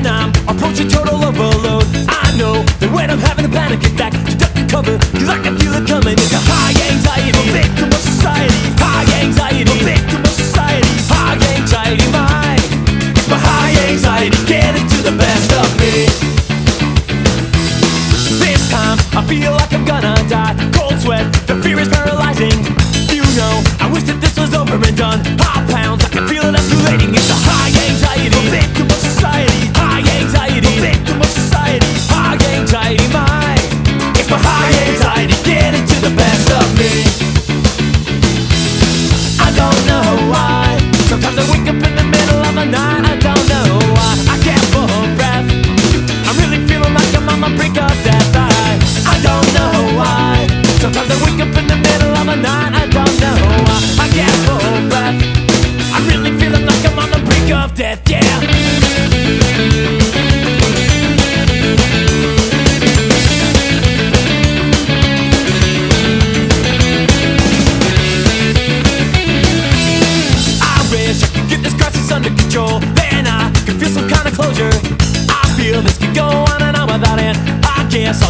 when I'm approaching total overload. I know that when I'm having a panic attack, to duck and I can feel it coming. It's high anxiety, victim of society. High anxiety, victim of society. High anxiety mind. It's my high anxiety feel like I'm gonna die. Cold sweat, the fear is paralyzing. You know, I wish that this was over and done. Hot pounds, I can feel it escalating. It's a in the middle of the night. I don't know. I can't full breath. I'm really feeling like I'm on the brink of death. Yeah. I wish I could get this crisis under control. Then I could feel some kind of closure. I feel this could go on and on without end. I guess I'll